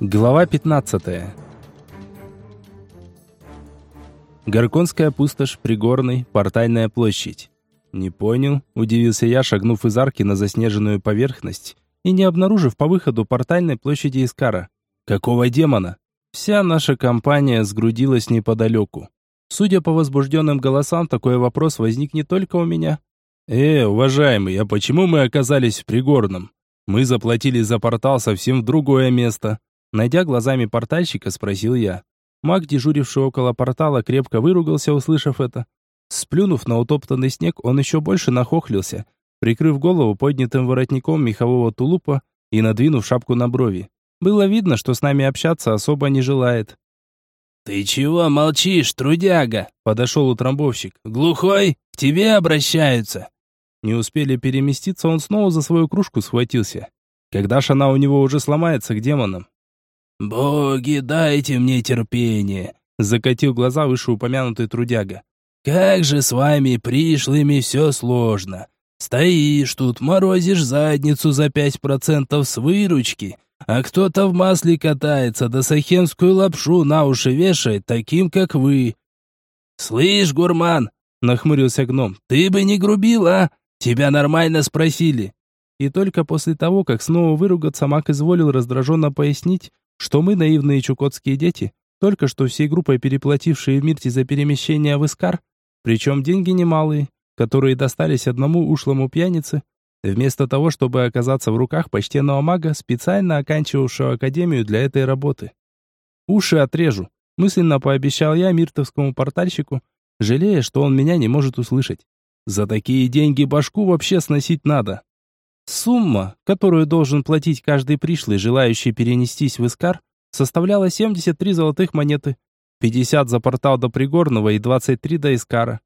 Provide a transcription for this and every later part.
Глава 15. Горконская пустошь, Пригорный, Портальная площадь. Не понял, удивился я, шагнув из арки на заснеженную поверхность и не обнаружив по выходу портальной площади Искара. Какого демона? Вся наша компания сгрудилась неподалеку. Судя по возбужденным голосам, такой вопрос возник не только у меня. «Э, уважаемый, а почему мы оказались в Пригорном? Мы заплатили за портал совсем в другое место. Найдя глазами портальщика, спросил я. Маг, дежуривший около портала, крепко выругался, услышав это. Сплюнув на утоптанный снег, он еще больше нахохлился, прикрыв голову поднятым воротником мехового тулупа и надвинув шапку на брови. Было видно, что с нами общаться особо не желает. «Ты чего молчишь, трудяга?» — подошел утрамбовщик. «Глухой? К тебе обращаются!» Не успели переместиться, он снова за свою кружку схватился. Когда ж она у него уже сломается к демонам? «Боги, дайте мне терпение!» Закатил глаза вышеупомянутый трудяга. «Как же с вами, пришлыми, все сложно. Стоишь тут, морозишь задницу за пять процентов с выручки, а кто-то в масле катается, да сахемскую лапшу на уши вешает, таким, как вы». «Слышь, гурман!» — нахмурился гном. «Ты бы не грубил, а? Тебя нормально спросили». И только после того, как снова выругаться, маг изволил раздраженно пояснить, что мы, наивные чукотские дети, только что всей группой переплатившие в Мирте за перемещение в Искар, причем деньги немалые, которые достались одному ушлому пьянице, вместо того, чтобы оказаться в руках почтенного мага, специально оканчивавшего академию для этой работы. Уши отрежу, мысленно пообещал я миртовскому портальщику, жалея, что он меня не может услышать. За такие деньги башку вообще сносить надо. Сумма, которую должен платить каждый пришлый, желающий перенестись в Искар, составляла 73 золотых монеты, 50 за портал до Пригорного и 23 до Искара.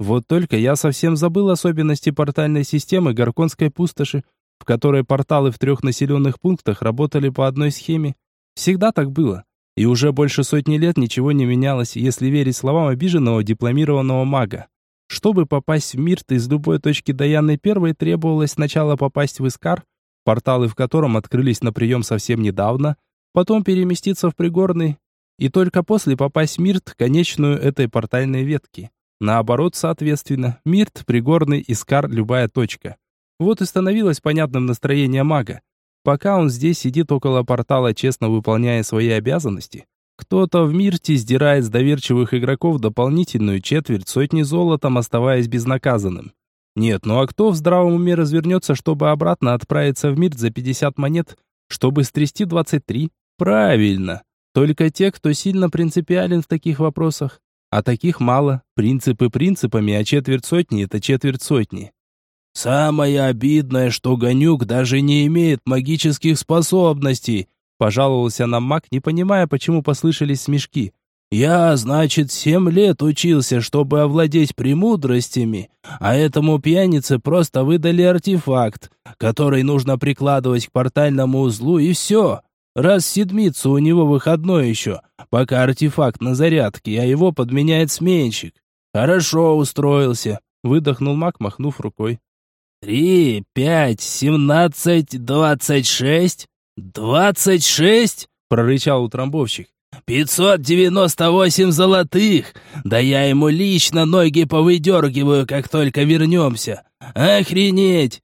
Вот только я совсем забыл особенности портальной системы Горконской пустоши, в которой порталы в трех населенных пунктах работали по одной схеме. Всегда так было. И уже больше сотни лет ничего не менялось, если верить словам обиженного дипломированного мага. Чтобы попасть в Мирт из любой точки Даяны Первой требовалось сначала попасть в Искар, порталы в котором открылись на прием совсем недавно, потом переместиться в Пригорный, и только после попасть в Мирт, конечную этой портальной ветки. Наоборот, соответственно, Мирт, Пригорный, Искар, любая точка. Вот и становилось понятным настроение мага. Пока он здесь сидит около портала, честно выполняя свои обязанности, кто-то в Мирте сдирает с доверчивых игроков дополнительную четверть сотни золотом, оставаясь безнаказанным. Нет, ну а кто в здравом уме развернется, чтобы обратно отправиться в Мирт за 50 монет, чтобы стрясти 23? Правильно. Только те, кто сильно принципиален в таких вопросах. А таких мало. Принципы принципами, а четверть сотни – это четверть сотни. «Самое обидное, что Ганюк даже не имеет магических способностей», Пожаловался нам маг, не понимая, почему послышались смешки. «Я, значит, семь лет учился, чтобы овладеть премудростями, а этому пьянице просто выдали артефакт, который нужно прикладывать к портальному узлу, и все. Раз седмицу у него выходной еще, пока артефакт на зарядке, а его подменяет сменщик. Хорошо устроился», — выдохнул маг, махнув рукой. «Три, пять, семнадцать, двадцать шесть?» «Двадцать шесть?» — прорычал утрамбовщик. «Пятьсот девяносто восемь золотых! Да я ему лично ноги повыдергиваю, как только вернемся! Охренеть!»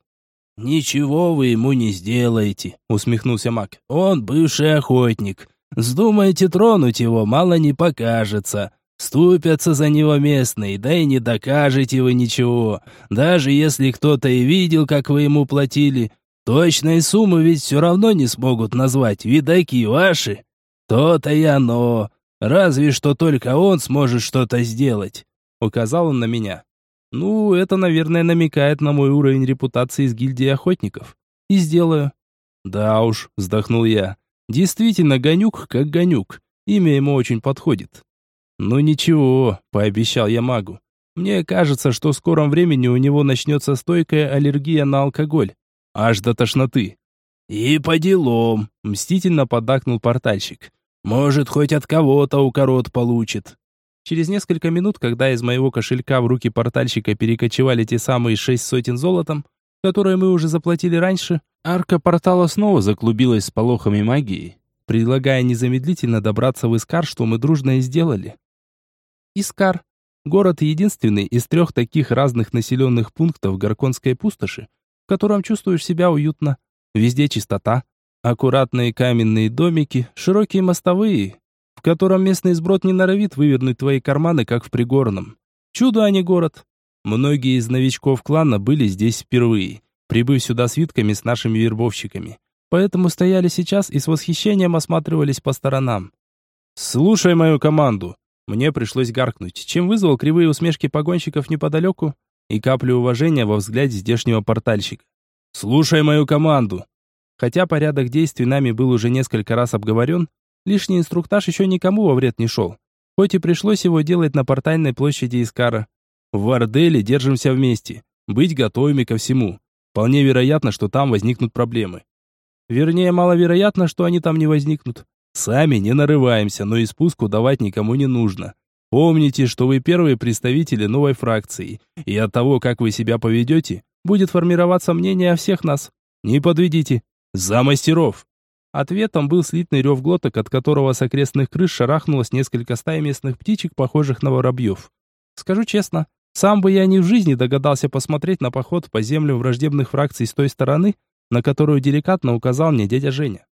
«Ничего вы ему не сделаете», — усмехнулся маг. «Он бывший охотник. Сдумайте тронуть его, мало не покажется. Ступятся за него местные, да и не докажете вы ничего. Даже если кто-то и видел, как вы ему платили, Точной суммы ведь все равно не смогут назвать, видаки ваши. То-то и оно. Разве что только он сможет что-то сделать. Указал он на меня. Ну, это, наверное, намекает на мой уровень репутации с гильдией охотников. И сделаю. Да уж, вздохнул я. Действительно, Гонюк как Гонюк. Имя ему очень подходит. Ну ничего, пообещал я магу. Мне кажется, что в скором времени у него начнется стойкая аллергия на алкоголь аж до тошноты. «И по делам», — мстительно поддакнул портальщик. «Может, хоть от кого-то укорот получит». Через несколько минут, когда из моего кошелька в руки портальщика перекочевали те самые шесть сотен золотом, которые мы уже заплатили раньше, арка портала снова заклубилась с полохами магии. предлагая незамедлительно добраться в Искар, что мы дружно и сделали. Искар – город единственный из трех таких разных населенных пунктов Горконской пустоши, в котором чувствуешь себя уютно. Везде чистота, аккуратные каменные домики, широкие мостовые, в котором местный сброд не норовит вывернуть твои карманы, как в Пригорном. Чудо, а не город. Многие из новичков клана были здесь впервые, прибыв сюда с витками с нашими вербовщиками. Поэтому стояли сейчас и с восхищением осматривались по сторонам. «Слушай мою команду!» Мне пришлось гаркнуть, чем вызвал кривые усмешки погонщиков неподалеку и каплю уважения во взгляде здешнего портальщика. «Слушай мою команду!» Хотя порядок действий нами был уже несколько раз обговорен, лишний инструктаж еще никому во вред не шел. Хоть и пришлось его делать на портальной площади Искара. В Варделе держимся вместе, быть готовыми ко всему. Вполне вероятно, что там возникнут проблемы. Вернее, маловероятно, что они там не возникнут. Сами не нарываемся, но и спуску давать никому не нужно. Помните, что вы первые представители новой фракции, и от того, как вы себя поведете, будет формироваться мнение о всех нас. Не подведите. За мастеров. Ответом был слитный рев глоток, от которого с окрестных крыш шарахнулось несколько стай местных птичек, похожих на воробьев. Скажу честно, сам бы я ни в жизни догадался посмотреть на поход по землям враждебных фракций с той стороны, на которую деликатно указал мне дядя Женя.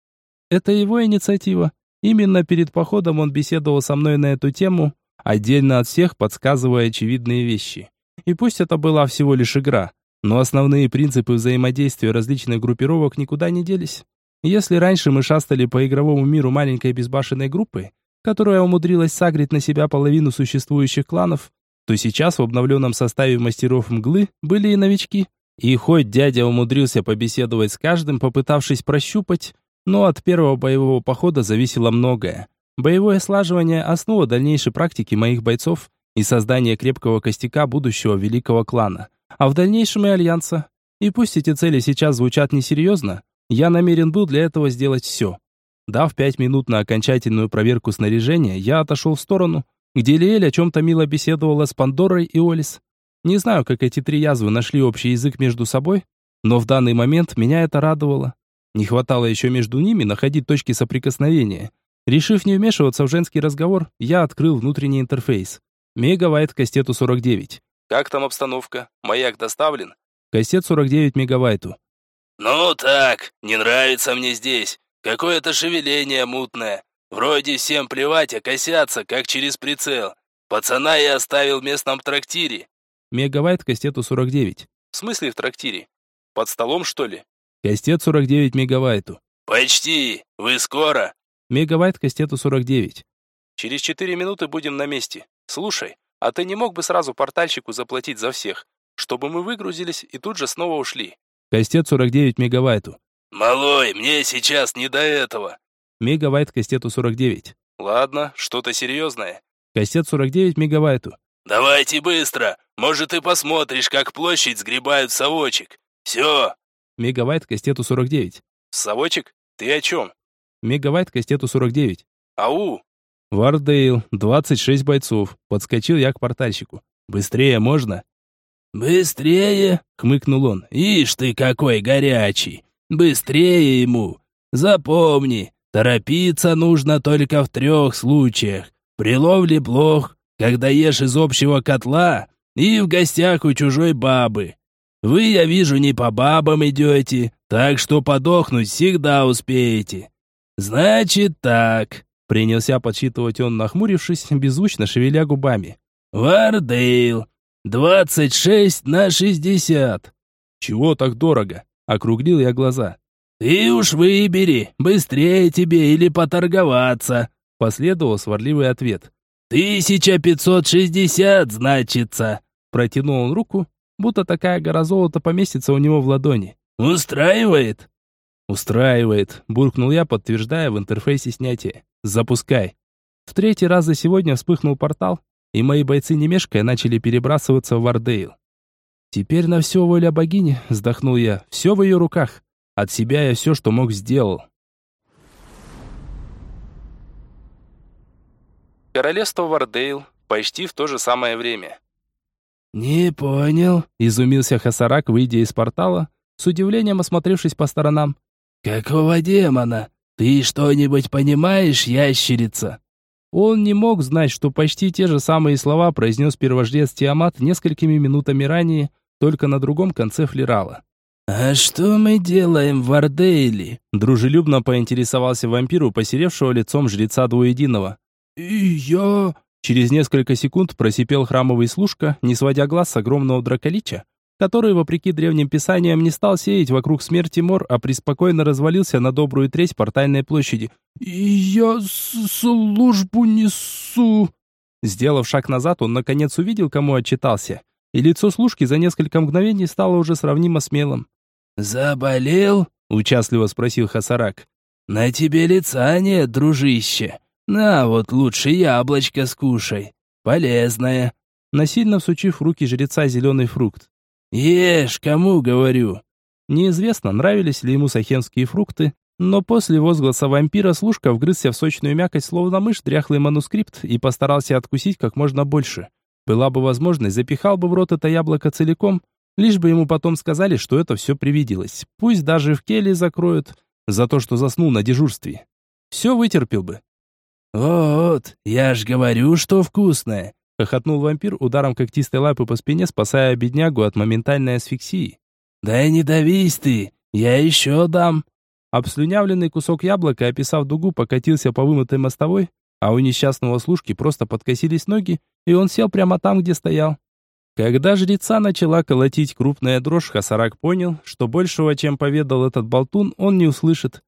Это его инициатива. Именно перед походом он беседовал со мной на эту тему, отдельно от всех подсказывая очевидные вещи. И пусть это была всего лишь игра, но основные принципы взаимодействия различных группировок никуда не делись. Если раньше мы шастали по игровому миру маленькой безбашенной группы, которая умудрилась сагрить на себя половину существующих кланов, то сейчас в обновленном составе мастеров мглы были и новички. И хоть дядя умудрился побеседовать с каждым, попытавшись прощупать, но от первого боевого похода зависело многое. Боевое слаживание – основа дальнейшей практики моих бойцов и создание крепкого костяка будущего великого клана, а в дальнейшем и альянса. И пусть эти цели сейчас звучат несерьезно, я намерен был для этого сделать все. Дав пять минут на окончательную проверку снаряжения, я отошел в сторону, где Лиэль о чем-то мило беседовала с Пандорой и Олис. Не знаю, как эти три язвы нашли общий язык между собой, но в данный момент меня это радовало. Не хватало еще между ними находить точки соприкосновения. Решив не вмешиваться в женский разговор, я открыл внутренний интерфейс. Мегавайт кастету 49. Как там обстановка? Маяк доставлен? Кастет 49 мегавайту. Ну так, не нравится мне здесь. Какое-то шевеление мутное. Вроде всем плевать, а косятся, как через прицел. Пацана я оставил в местном трактире. Мегавайт кастету 49. В смысле в трактире? Под столом, что ли? Кастет 49 мегавайту. Почти. Вы скоро? Мегавайт кастету 49. Через 4 минуты будем на месте. Слушай, а ты не мог бы сразу портальщику заплатить за всех, чтобы мы выгрузились и тут же снова ушли? Кастет 49 мегавайту. Малой, мне сейчас не до этого. Мегавайт кастету 49. Ладно, что-то серьезное. Кастет 49 мегавайту. Давайте быстро. Может, ты посмотришь, как площадь сгребают совочек. Все, Мегавайт кастету 49. Совочек? Ты о чем? Мегавайт кастету 49. Ау! Вардейл, 26 бойцов. Подскочил я к портальщику. Быстрее можно? Быстрее, хмыкнул он. Ишь ты какой горячий. Быстрее ему. Запомни, торопиться нужно только в трех случаях. При ловле блох, когда ешь из общего котла и в гостях у чужой бабы. Вы, я вижу, не по бабам идете, так что подохнуть всегда успеете. Значит так, принялся подсчитывать он, нахмурившись, беззвучно шевеля губами. Вардейл, двадцать шесть на шестьдесят. Чего так дорого? Округлил я глаза. Ты уж выбери, быстрее тебе или поторговаться, последовал сварливый ответ. Тысяча пятьсот шестьдесят, значится. Протянул он руку, будто такая гора золота поместится у него в ладони. «Устраивает?» «Устраивает», — буркнул я, подтверждая в интерфейсе снятия. «Запускай». В третий раз за сегодня вспыхнул портал, и мои бойцы не мешкая начали перебрасываться в Вардейл. «Теперь на все воля богини», — вздохнул я, — «все в ее руках. От себя я все, что мог, сделал». Королевство Вардейл почти в то же самое время. «Не понял», — изумился Хасарак, выйдя из портала, с удивлением осмотревшись по сторонам. «Какого демона? Ты что-нибудь понимаешь, ящерица?» Он не мог знать, что почти те же самые слова произнес первожрец Тиамат несколькими минутами ранее, только на другом конце флерала. «А что мы делаем в Ардейле?» Дружелюбно поинтересовался вампиру, посеревшего лицом жреца двуединого. «И я...» Через несколько секунд просипел храмовый служка, не сводя глаз с огромного драколича, который, вопреки древним писаниям, не стал сеять вокруг смерти мор, а преспокойно развалился на добрую треть портальной площади. «И я службу несу!» Сделав шаг назад, он наконец увидел, кому отчитался, и лицо служки за несколько мгновений стало уже сравнимо смелым. «Заболел?» — участливо спросил Хасарак. «На тебе лица нет, дружище. На вот лучше яблочко скушай. Полезное». Насильно всучив в руки жреца зеленый фрукт. «Ешь, кому говорю». Неизвестно, нравились ли ему сахенские фрукты, но после возгласа вампира служка вгрызся в сочную мякоть, словно мышь, дряхлый манускрипт и постарался откусить как можно больше. Была бы возможность, запихал бы в рот это яблоко целиком, лишь бы ему потом сказали, что это все привиделось. Пусть даже в келье закроют, за то, что заснул на дежурстве. Все вытерпел бы. «Вот, я ж говорю, что вкусное хохотнул вампир ударом когтистой лапы по спине, спасая беднягу от моментальной асфиксии. «Да не давись ты, я еще дам!» Обслюнявленный кусок яблока, описав дугу, покатился по вымытой мостовой, а у несчастного служки просто подкосились ноги, и он сел прямо там, где стоял. Когда жреца начала колотить крупная дрожь, Хасарак понял, что большего, чем поведал этот болтун, он не услышит.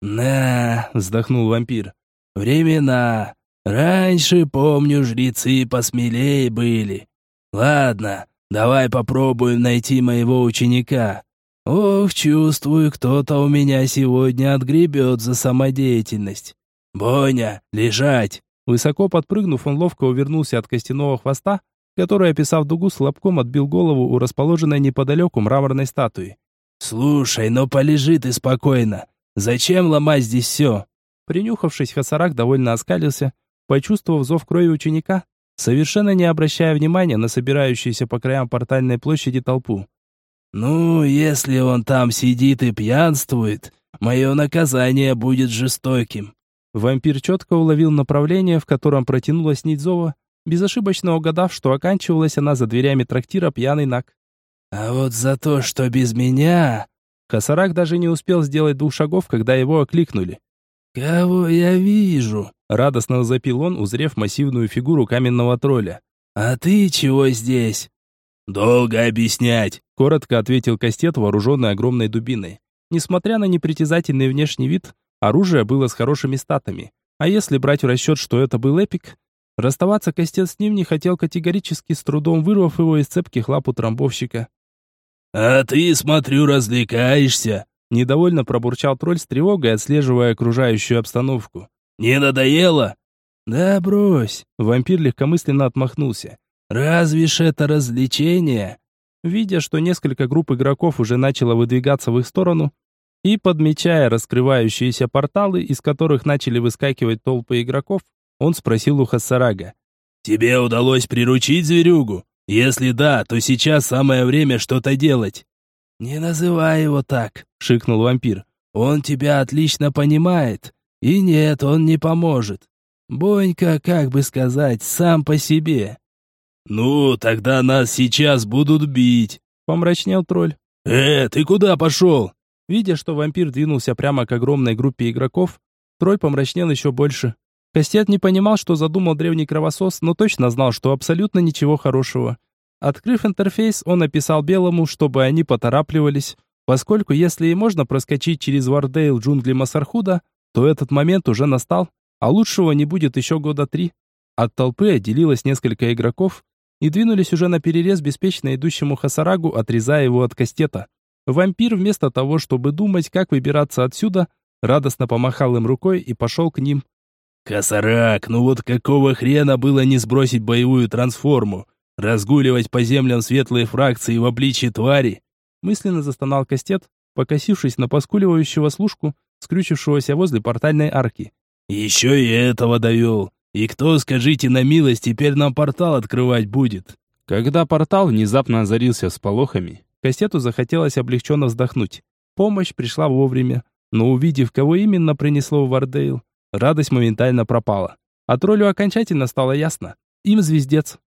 «На!» — вздохнул вампир. «Времена! Раньше, помню, жрецы посмелее были. Ладно, давай попробуем найти моего ученика. Ох, чувствую, кто-то у меня сегодня отгребет за самодеятельность. Боня, лежать!» Высоко подпрыгнув, он ловко увернулся от костяного хвоста, который, описав дугу, с лобком отбил голову у расположенной неподалеку мраморной статуи. «Слушай, ну полежи ты спокойно. Зачем ломать здесь все?» Принюхавшись, Хасарак довольно оскалился, Почувствовав зов крови ученика, совершенно не обращая внимания на собирающуюся по краям портальной площади толпу. «Ну, если он там сидит и пьянствует, мое наказание будет жестоким». Вампир четко уловил направление, в котором протянулась нить зова, безошибочно угадав, что оканчивалась она за дверями трактира пьяный наг. «А вот за то, что без меня...» Хасарак даже не успел сделать двух шагов, когда его окликнули. «Кого я вижу?» Радостно запил он, узрев массивную фигуру каменного тролля. «А ты чего здесь?» «Долго объяснять», — коротко ответил Кастет, вооруженный огромной дубиной. Несмотря на непритязательный внешний вид, оружие было с хорошими статами. А если брать в расчет, что это был эпик, расставаться Кастет с ним не хотел категорически, с трудом вырвав его из цепких лап утрамбовщика. «А ты, смотрю, развлекаешься», — недовольно пробурчал тролль с тревогой, отслеживая окружающую обстановку. Не надоело?» «Да брось!» Вампир легкомысленно отмахнулся. «Разве ж это развлечение?» Видя, что несколько групп игроков уже начало выдвигаться в их сторону, и подмечая раскрывающиеся порталы, из которых начали выскакивать толпы игроков, он спросил у Хассарага. «Тебе удалось приручить зверюгу? Если да, то сейчас самое время что-то делать». «Не называй его так», — шикнул вампир. «Он тебя отлично понимает. И нет, он не поможет. Бонька, как бы сказать, сам по себе. Ну, тогда нас сейчас будут бить, помрачнел тролль. Э, ты куда пошел? Видя, что вампир двинулся прямо к огромной группе игроков, тролль помрачнел еще больше. Костет не понимал, что задумал древний кровосос, но точно знал, что абсолютно ничего хорошего. Открыв интерфейс, он написал Белому, чтобы они поторапливались, поскольку если и можно проскочить через Вардейл джунгли Масархуда, то этот момент уже настал, а лучшего не будет еще года три. От толпы отделилось несколько игроков и двинулись уже на перерез беспечно идущему Хасарагу, отрезая его от кастета. Вампир вместо того, чтобы думать, как выбираться отсюда, радостно помахал им рукой и пошел к ним. «Хасарак, ну вот какого хрена было не сбросить боевую трансформу? Разгуливать по землям светлые фракции в обличье твари?» Мысленно застонал кастет, покосившись на поскуливающего служку, скрючившегося возле портальной арки. «Еще и этого довел. И кто, скажите на милость, теперь нам портал открывать будет?» Когда портал внезапно озарился всполохами, Кастету захотелось облегченно вздохнуть. Помощь пришла вовремя. Но увидев, кого именно принесло в Вардейл, радость моментально пропала. А троллю окончательно стало ясно. Им звездец.